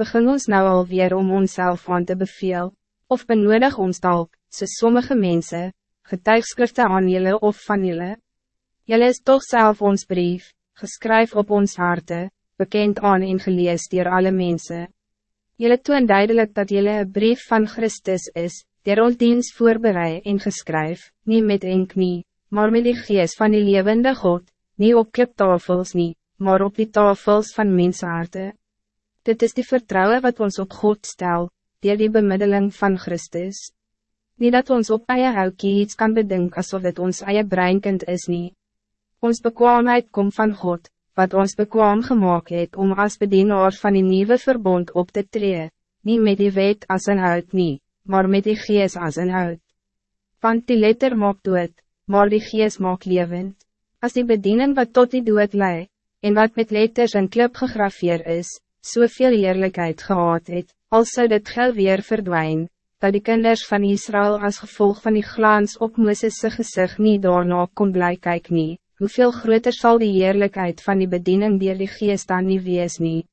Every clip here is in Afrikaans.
begin ons nou alweer om onszelf aan te beveel, of benodig ons dalk, so sommige mensen, getuigskrifte aan jullie of van jullie. Jullie is toch zelf ons brief, geskryf op ons harte, bekend aan en gelees door alle mensen. Jullie toon duidelijk dat jullie een brief van Christus is, der ons dienst voorbereid en geskryf, niet met ink nie, maar met die geest van die levende God, niet op kliptafels nie, maar op die tafels van mensenharte. Dit is die vertrouwen wat ons op God stel, dier die bemiddeling van Christus. Niet dat ons op eie houkie iets kan bedenken alsof het ons eie breinkind is nie. Ons bekwaamheid komt van God, wat ons bekwaam gemaakt het om als bedienaar van die nieuwe verbond op te treden, niet met die wet als een hout nie, maar met die gees als een hout. Want die letter maakt dood, maar die gees maakt levend. Als die bediening wat tot die dood lei, en wat met letters en klip gegrafeerd is, soveel eerlijkheid gehad het, als zou dit gel weer verdwijnen, dat die kinders van Israël als gevolg van die glans op Mooses' gezicht niet daarna kon bly kyk nie, hoeveel groter zal die eerlijkheid van die bediening dier die geest dan nie wees nie.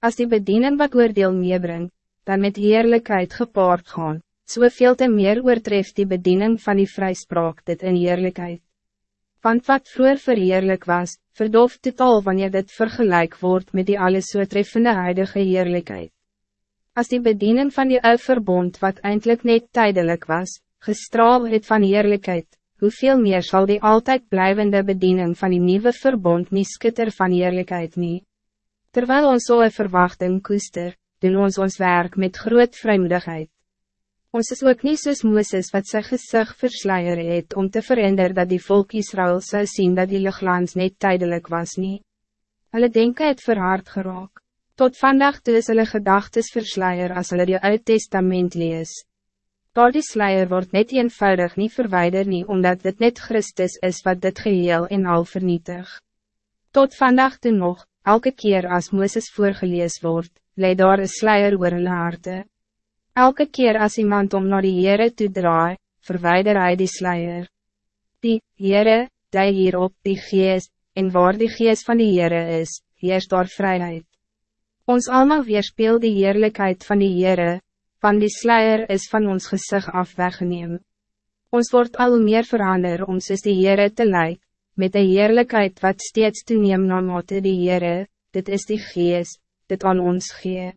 As die bediening wat oordeel meebring, dan met eerlijkheid gepaard gaan, soveel te meer oortreft die bediening van die vrijspraak dit in eerlijkheid. Want wat vroeger verheerlijk was, verdooft totaal wanneer dit vergelijk wordt met die alles so treffende huidige eerlijkheid. Als die bediening van die oude verbond wat eindelijk niet tijdelijk was, gestraal het van eerlijkheid, hoeveel meer zal die altijd blijvende bediening van die nieuwe verbond niet skitter van eerlijkheid niet. Terwijl ons zo so verwachting koester, doen ons ons werk met groot vrijmoedigheid. Ons is ook niet soos Mooses wat sy gezicht versleier het om te veranderen dat die volk Israël zou zien dat die lichtglans niet tijdelijk was nie. Hulle denken het verhard geraak. Tot vandaag toe is hulle gedagtes versleier as hulle die Oud Testament lees. Daar die sluier wordt net eenvoudig niet verwijderd nie omdat dit net Christus is wat dit geheel en al vernietig. Tot vandaag toe nog, elke keer als Mooses voorgelees wordt, leid daar een sluier oor hulle harte. Elke keer als iemand om naar die Heere toe draai, verwijder hij die sluier. Die Heere, die hier op die geest, en waar die geest van die Heere is, heerst daar vrijheid. Ons allemaal weerspeel die heerlijkheid van die Heere, van die sluier is van ons gezicht af weggeneem. Ons wordt al meer verander om soos die Heere te lijken, met de heerlijkheid wat steeds toeneem na mate die Heere, dit is die geest, dit aan ons gee.